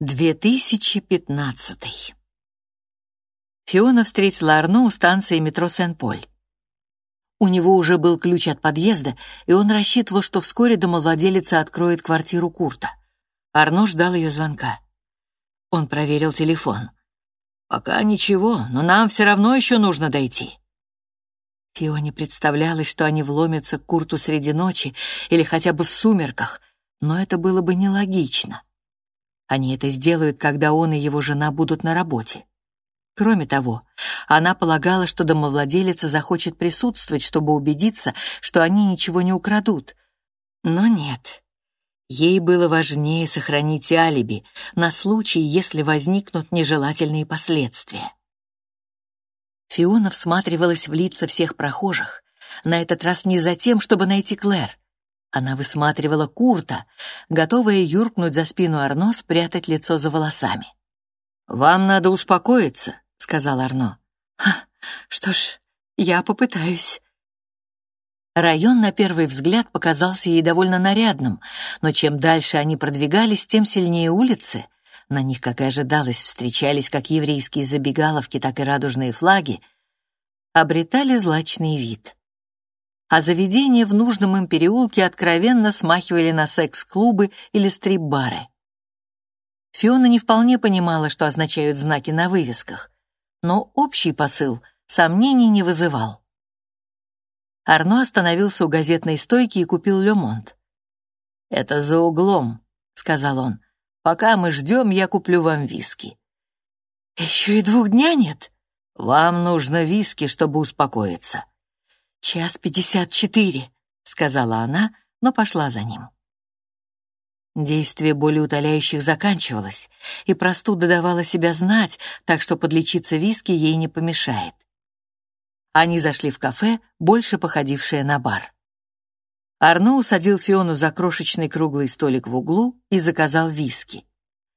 2015. Фиона встретила Арно у станции метро Сен-Поль. У него уже был ключ от подъезда, и он рассчитывал, что вскоре домовладелица откроет квартиру Курта. Арно ждал ее звонка. Он проверил телефон. «Пока ничего, но нам все равно еще нужно дойти». Фионе представлялось, что они вломятся к Курту среди ночи или хотя бы в сумерках, но это было бы нелогично. Они это сделают, когда он и его жена будут на работе. Кроме того, она полагала, что домовладелица захочет присутствовать, чтобы убедиться, что они ничего не украдут. Но нет. Ей было важнее сохранить алиби на случай, если возникнут нежелательные последствия. Фиона всматривалась в лица всех прохожих, на этот раз не за тем, чтобы найти Клэр. Она высматривала Курта, готовая юркнуть за спину Арно, спрятать лицо за волосами. «Вам надо успокоиться», — сказал Арно. «Что ж, я попытаюсь». Район на первый взгляд показался ей довольно нарядным, но чем дальше они продвигались, тем сильнее улицы. На них, как и ожидалось, встречались как еврейские забегаловки, так и радужные флаги, обретали злачный вид а заведения в нужном им переулке откровенно смахивали на секс-клубы или стрип-бары. Фиона не вполне понимала, что означают знаки на вывесках, но общий посыл сомнений не вызывал. Арно остановился у газетной стойки и купил «Лемонт». «Это за углом», — сказал он. «Пока мы ждем, я куплю вам виски». «Еще и двух дня нет?» «Вам нужно виски, чтобы успокоиться». «Час пятьдесят четыре», — сказала она, но пошла за ним. Действие болеутоляющих заканчивалось, и простуда давала себя знать, так что подлечиться виски ей не помешает. Они зашли в кафе, больше походившее на бар. Арно усадил Фиону за крошечный круглый столик в углу и заказал виски.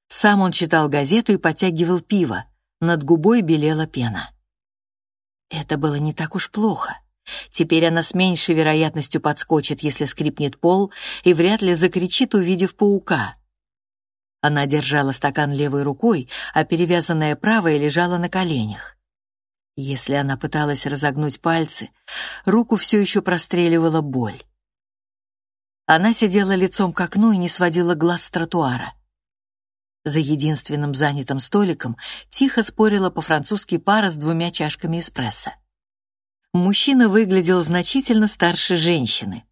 Сам он читал газету и подтягивал пиво, над губой белела пена. Это было не так уж плохо. Теперь она с меньшей вероятностью подскочит, если скрипнет пол, и вряд ли закричит, увидев паука. Она держала стакан левой рукой, а перевязанная правая лежала на коленях. Если она пыталась разогнуть пальцы, руку все еще простреливала боль. Она сидела лицом к окну и не сводила глаз с тротуара. За единственным занятым столиком тихо спорила по-французски пара с двумя чашками эспрессо мужчина выглядел значительно старше женщины.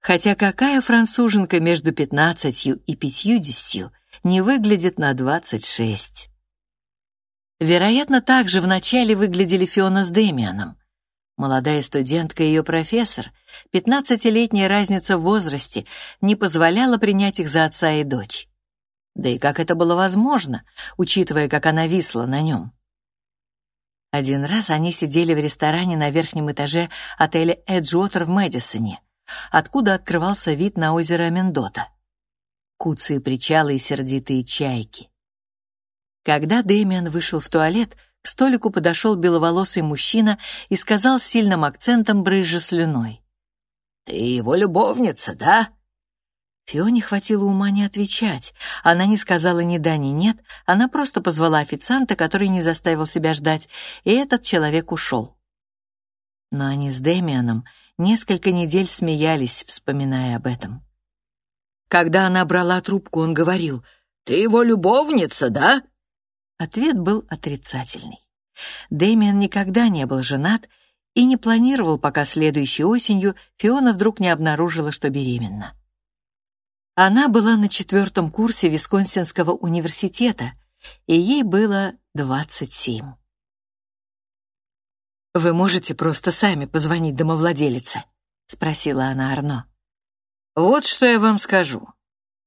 Хотя какая француженка между пятнадцатью и пятьюдесятью не выглядит на двадцать шесть? Вероятно, так же вначале выглядели Фиона с Дэмианом. Молодая студентка и ее профессор, пятнадцатилетняя разница в возрасте, не позволяла принять их за отца и дочь. Да и как это было возможно, учитывая, как она висла на нем? Один раз они сидели в ресторане на верхнем этаже отеля Эджуотер в Мэдисоне, откуда открывался вид на озеро Мендота. Куцые причалы и сердитые чайки. Когда Дэмиан вышел в туалет, к столику подошел беловолосый мужчина и сказал с сильным акцентом, брызжа слюной. «Ты его любовница, да?» Фионе хватило ума не отвечать. Она не сказала ни да, ни нет, она просто позвала официанта, который не заставил себя ждать, и этот человек ушел. Но они с Дэмианом несколько недель смеялись, вспоминая об этом. Когда она брала трубку, он говорил, «Ты его любовница, да?» Ответ был отрицательный. Дэмиан никогда не был женат и не планировал, пока следующей осенью Фиона вдруг не обнаружила, что беременна. Она была на четвертом курсе Висконсинского университета, и ей было 27. «Вы можете просто сами позвонить домовладелице?» — спросила она Арно. «Вот что я вам скажу.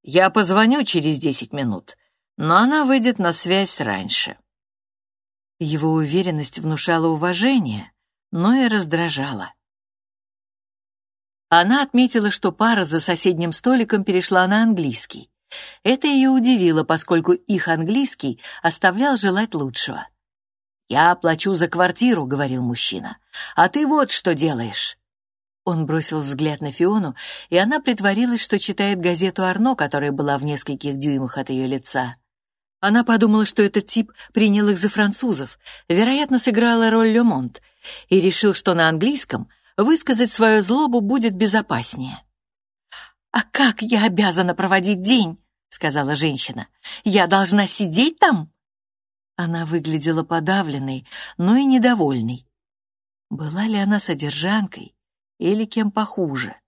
Я позвоню через 10 минут, но она выйдет на связь раньше». Его уверенность внушала уважение, но и раздражала. Она отметила, что пара за соседним столиком перешла на английский. Это ее удивило, поскольку их английский оставлял желать лучшего. «Я плачу за квартиру», — говорил мужчина, — «а ты вот что делаешь». Он бросил взгляд на Фиону, и она притворилась, что читает газету «Арно», которая была в нескольких дюймах от ее лица. Она подумала, что этот тип принял их за французов, вероятно, сыграла роль Лемонт, и решил, что на английском высказать свою злобу будет безопаснее. «А как я обязана проводить день?» — сказала женщина. «Я должна сидеть там?» Она выглядела подавленной, но и недовольной. Была ли она содержанкой или кем похуже?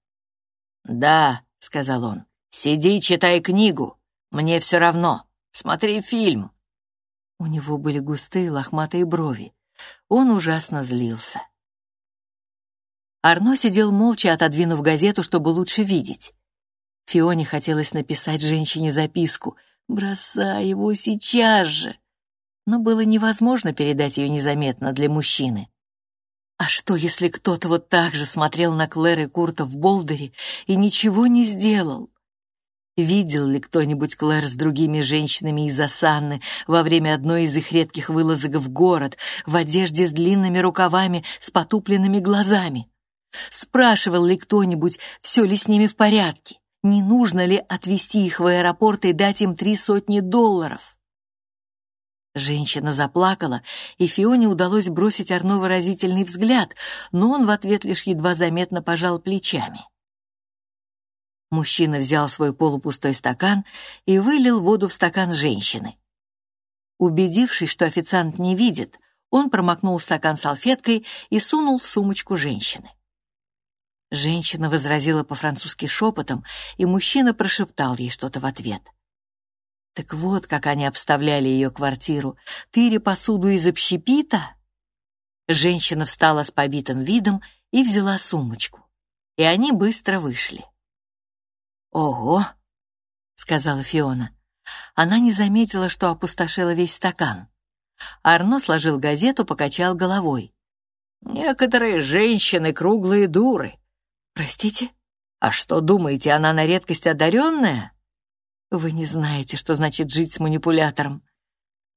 «Да», — сказал он, — «сиди, читай книгу. Мне все равно. Смотри фильм». У него были густые лохматые брови. Он ужасно злился. Арно сидел молча, отодвинув газету, чтобы лучше видеть. Фионе хотелось написать женщине записку «Бросай его сейчас же!» Но было невозможно передать ее незаметно для мужчины. А что, если кто-то вот так же смотрел на Клэр и Курта в Болдере и ничего не сделал? Видел ли кто-нибудь Клэр с другими женщинами из Асанны во время одной из их редких вылазок в город в одежде с длинными рукавами с потупленными глазами? Спрашивал ли кто-нибудь, все ли с ними в порядке? не нужно ли отвезти их в аэропорт и дать им три сотни долларов. Женщина заплакала, и Фионе удалось бросить Арно выразительный взгляд, но он в ответ лишь едва заметно пожал плечами. Мужчина взял свой полупустой стакан и вылил воду в стакан женщины. Убедившись, что официант не видит, он промокнул стакан салфеткой и сунул в сумочку женщины. Женщина возразила по-французски шепотом, и мужчина прошептал ей что-то в ответ. Так вот, как они обставляли ее квартиру. Тыри посуду из общепита? Женщина встала с побитым видом и взяла сумочку. И они быстро вышли. «Ого!» — сказала Фиона. Она не заметила, что опустошила весь стакан. Арно сложил газету, покачал головой. «Некоторые женщины круглые дуры. «Простите? А что, думаете, она на редкость одаренная?» «Вы не знаете, что значит жить с манипулятором».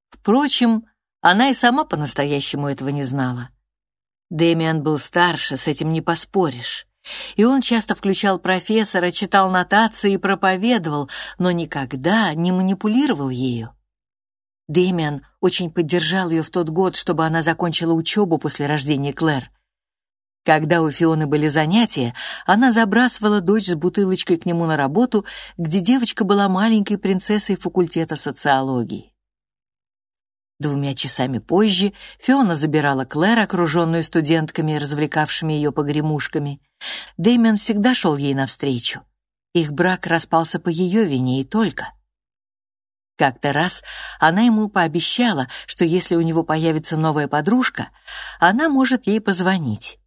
Впрочем, она и сама по-настоящему этого не знала. Дэмиан был старше, с этим не поспоришь. И он часто включал профессора, читал нотации и проповедовал, но никогда не манипулировал ею. Дэмиан очень поддержал ее в тот год, чтобы она закончила учебу после рождения Клэр. Когда у Фионы были занятия, она забрасывала дочь с бутылочкой к нему на работу, где девочка была маленькой принцессой факультета социологии. Двумя часами позже Фиона забирала Клэр, окруженную студентками, развлекавшими ее погремушками. Дэмиан всегда шел ей навстречу. Их брак распался по ее вине и только. Как-то раз она ему пообещала, что если у него появится новая подружка, она может ей позвонить.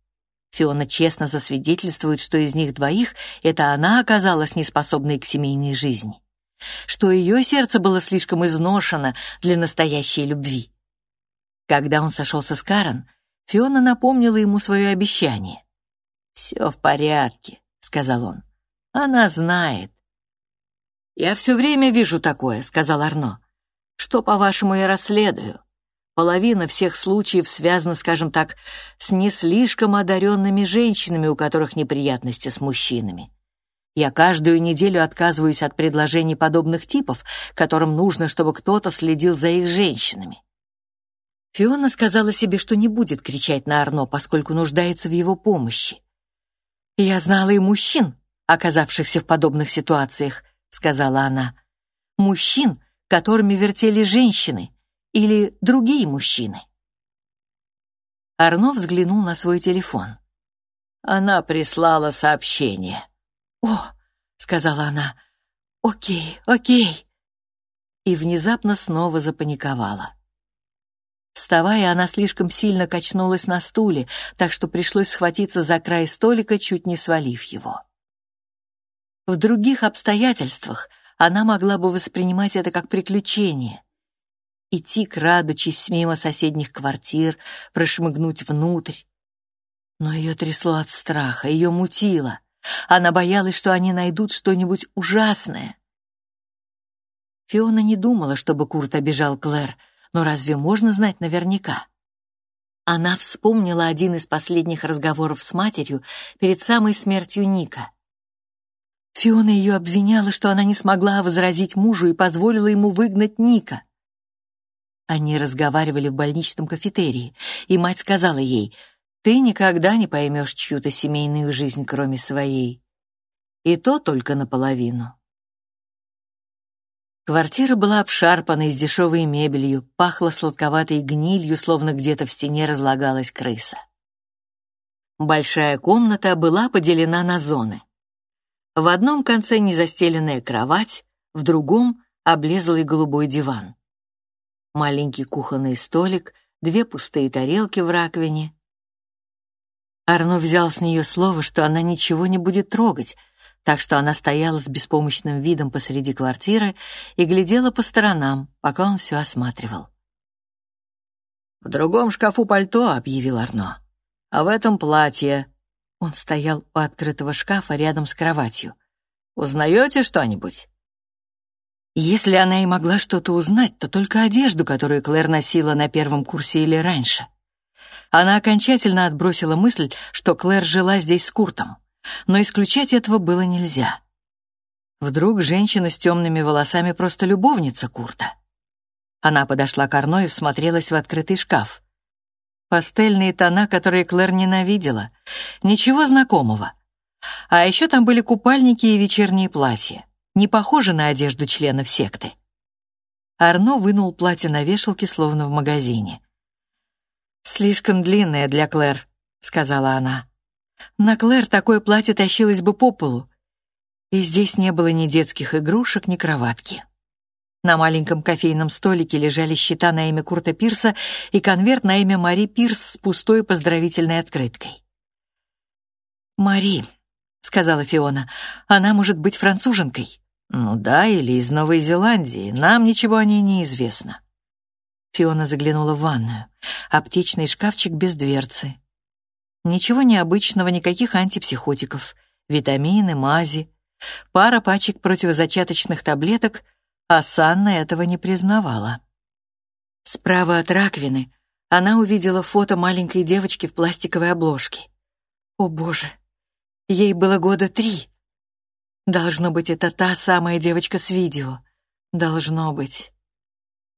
Фиона честно засвидетельствует, что из них двоих это она оказалась неспособной к семейной жизни, что ее сердце было слишком изношено для настоящей любви. Когда он сошелся с Карен, Фиона напомнила ему свое обещание. «Все в порядке», — сказал он. «Она знает». «Я все время вижу такое», — сказал Арно. «Что, по-вашему, я расследую? Половина всех случаев связана, скажем так, с не слишком одаренными женщинами, у которых неприятности с мужчинами. Я каждую неделю отказываюсь от предложений подобных типов, которым нужно, чтобы кто-то следил за их женщинами. Фиона сказала себе, что не будет кричать на Арно, поскольку нуждается в его помощи. «Я знала и мужчин, оказавшихся в подобных ситуациях», — сказала она. «Мужчин, которыми вертели женщины, или другие мужчины? Арно взглянул на свой телефон. Она прислала сообщение. «О», — сказала она, — «окей, окей». И внезапно снова запаниковала. Вставая, она слишком сильно качнулась на стуле, так что пришлось схватиться за край столика, чуть не свалив его. В других обстоятельствах она могла бы воспринимать это как приключение, идти, крадучись мимо соседних квартир, прошмыгнуть внутрь. Но ее трясло от страха, ее мутило. Она боялась, что они найдут что-нибудь ужасное. Фиона не думала, чтобы Курт обижал Клэр, но разве можно знать наверняка? Она вспомнила один из последних разговоров с матерью перед самой смертью Ника. Фиона ее обвиняла, что она не смогла возразить мужу и позволила ему выгнать Ника — Они разговаривали в больничном кафетерии, и мать сказала ей, «Ты никогда не поймешь чью-то семейную жизнь, кроме своей. И то только наполовину». Квартира была обшарпана с дешевой мебелью, пахла сладковатой гнилью, словно где-то в стене разлагалась крыса. Большая комната была поделена на зоны. В одном конце незастеленная кровать, в другом — облезлый голубой диван. Маленький кухонный столик, две пустые тарелки в раковине. Арно взял с нее слово, что она ничего не будет трогать, так что она стояла с беспомощным видом посреди квартиры и глядела по сторонам, пока он все осматривал. «В другом шкафу пальто», — объявил Арно. «А в этом платье». Он стоял у открытого шкафа рядом с кроватью. «Узнаете что-нибудь?» Если она и могла что-то узнать, то только одежду, которую Клэр носила на первом курсе или раньше. Она окончательно отбросила мысль, что Клэр жила здесь с Куртом но исключать этого было нельзя. Вдруг женщина с темными волосами просто любовница Курта. Она подошла к Арно и всмотрелась в открытый шкаф. Пастельные тона, которые Клэр ненавидела. Ничего знакомого. А еще там были купальники и вечерние платья. Не похожи на одежду членов секты. Арно вынул платье на вешалке, словно в магазине. «Слишком длинное для Клэр», — сказала она. На Клэр такое платье тащилось бы по полу. И здесь не было ни детских игрушек, ни кроватки. На маленьком кофейном столике лежали счета на имя Курта Пирса и конверт на имя Мари Пирс с пустой поздравительной открыткой. «Мари», — сказала Фиона, — «она может быть француженкой». «Ну да, или из Новой Зеландии. Нам ничего о ней не известно». Фиона заглянула в ванную. Аптечный шкафчик без дверцы. Ничего необычного, никаких антипсихотиков, витамины, мази, пара пачек противозачаточных таблеток, а Санна этого не признавала. Справа от раковины она увидела фото маленькой девочки в пластиковой обложке. О боже, ей было года три. Должно быть, это та самая девочка с видео. Должно быть.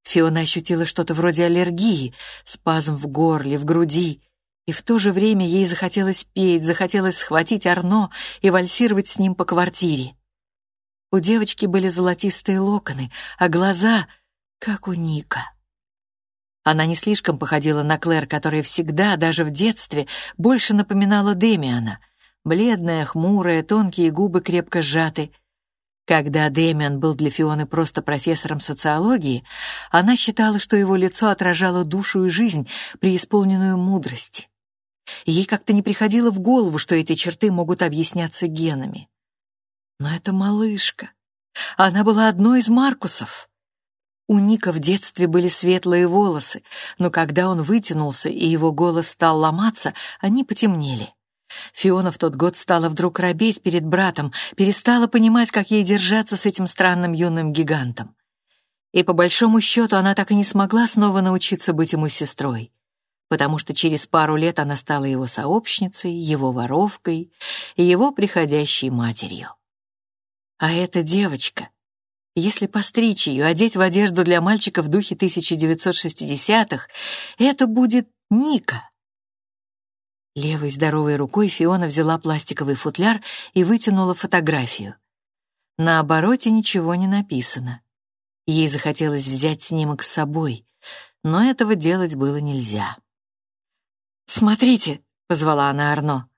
Фиона ощутила что-то вроде аллергии, спазм в горле, в груди, и в то же время ей захотелось петь, захотелось схватить Арно и вальсировать с ним по квартире. У девочки были золотистые локоны, а глаза — как у Ника. Она не слишком походила на Клэр, которая всегда, даже в детстве, больше напоминала Демиана. Бледная, хмурая, тонкие губы крепко сжаты. Когда Демиан был для Фионы просто профессором социологии, она считала, что его лицо отражало душу и жизнь, преисполненную мудрости. Ей как-то не приходило в голову, что эти черты могут объясняться генами. Но это малышка. Она была одной из Маркусов. У Ника в детстве были светлые волосы, но когда он вытянулся и его голос стал ломаться, они потемнели. Фиона в тот год стала вдруг робеть перед братом, перестала понимать, как ей держаться с этим странным юным гигантом. И по большому счету она так и не смогла снова научиться быть ему сестрой потому что через пару лет она стала его сообщницей, его воровкой и его приходящей матерью. А эта девочка, если постричь ее, одеть в одежду для мальчика в духе 1960-х, это будет Ника. Левой здоровой рукой Фиона взяла пластиковый футляр и вытянула фотографию. На обороте ничего не написано. Ей захотелось взять снимок с собой, но этого делать было нельзя. «Смотрите!» — позвала она Арно.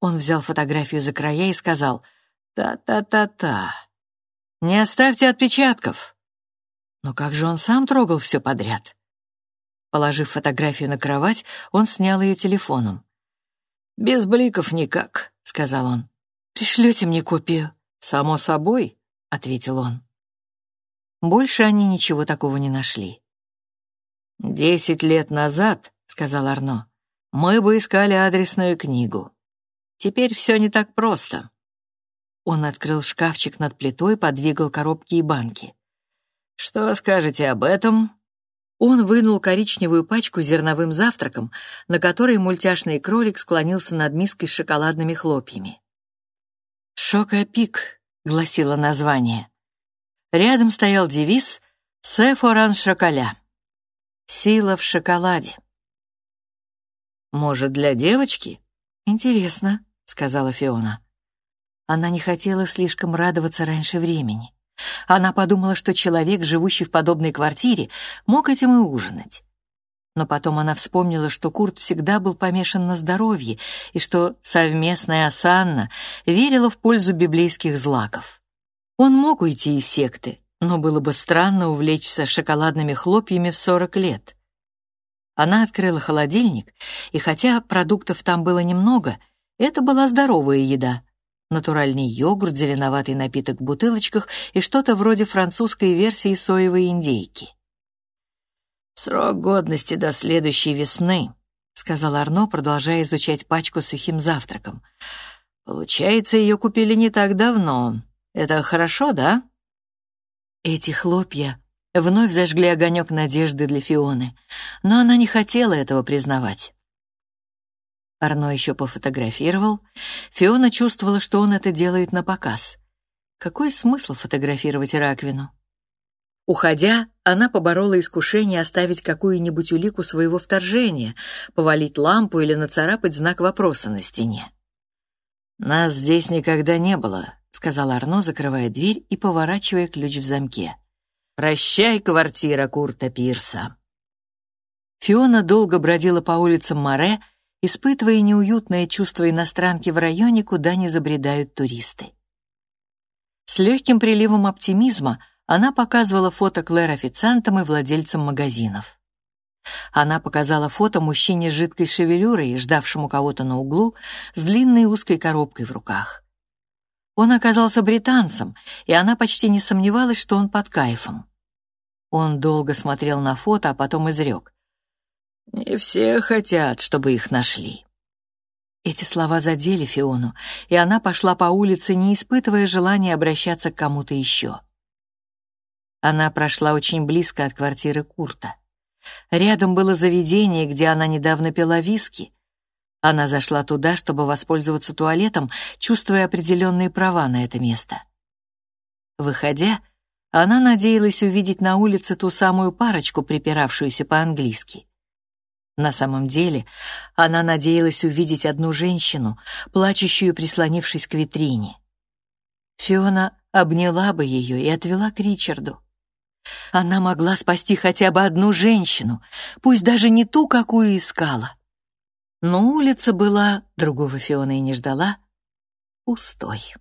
Он взял фотографию за края и сказал «Та-та-та-та! Не оставьте отпечатков!» Но как же он сам трогал все подряд? Положив фотографию на кровать, он снял ее телефоном. «Без бликов никак», — сказал он. «Пришлете мне копию?» «Само собой», — ответил он. Больше они ничего такого не нашли. «Десять лет назад», — сказал Арно, мы бы искали адресную книгу. Теперь все не так просто. Он открыл шкафчик над плитой, подвигал коробки и банки. Что скажете об этом? Он вынул коричневую пачку зерновым завтраком, на которой мультяшный кролик склонился над миской с шоколадными хлопьями. «Шокопик», — гласило название. Рядом стоял девиз «Се форан шоколя». Сила в шоколаде. Может, для девочки? Интересно, сказала Фиона. Она не хотела слишком радоваться раньше времени. Она подумала, что человек, живущий в подобной квартире, мог этим и ужинать. Но потом она вспомнила, что Курт всегда был помешан на здоровье и что совместная осанна верила в пользу библейских злаков. Он мог уйти из секты, но было бы странно увлечься шоколадными хлопьями в 40 лет. Она открыла холодильник, и хотя продуктов там было немного, это была здоровая еда. Натуральный йогурт, зеленоватый напиток в бутылочках и что-то вроде французской версии соевой индейки. «Срок годности до следующей весны», — сказал Арно, продолжая изучать пачку сухим завтраком. «Получается, ее купили не так давно. Это хорошо, да?» Эти хлопья вновь зажгли огонек надежды для Фионы, но она не хотела этого признавать. Арно еще пофотографировал. Фиона чувствовала, что он это делает на показ. Какой смысл фотографировать раковину? Уходя, она поборола искушение оставить какую-нибудь улику своего вторжения, повалить лампу или нацарапать знак вопроса на стене. «Нас здесь никогда не было», — сказал Арно, закрывая дверь и поворачивая ключ в замке. «Прощай, квартира Курта Пирса». Фиона долго бродила по улицам Море, испытывая неуютное чувство иностранки в районе, куда не забредают туристы. С легким приливом оптимизма она показывала фото Клэр официантам и владельцам магазинов. Она показала фото мужчине с жидкой шевелюрой, ждавшему кого-то на углу, с длинной узкой коробкой в руках. Он оказался британцем, и она почти не сомневалась, что он под кайфом. Он долго смотрел на фото, а потом изрек. «Не все хотят, чтобы их нашли». Эти слова задели Фиону, и она пошла по улице, не испытывая желания обращаться к кому-то еще. Она прошла очень близко от квартиры Курта. Рядом было заведение, где она недавно пила виски. Она зашла туда, чтобы воспользоваться туалетом, чувствуя определенные права на это место. Выходя, она надеялась увидеть на улице ту самую парочку, припиравшуюся по-английски. На самом деле, она надеялась увидеть одну женщину, плачущую, прислонившись к витрине. Фиона обняла бы ее и отвела к Ричарду. Она могла спасти хотя бы одну женщину, пусть даже не ту, какую искала. Но улица была, другого Фиона и не ждала, пустой.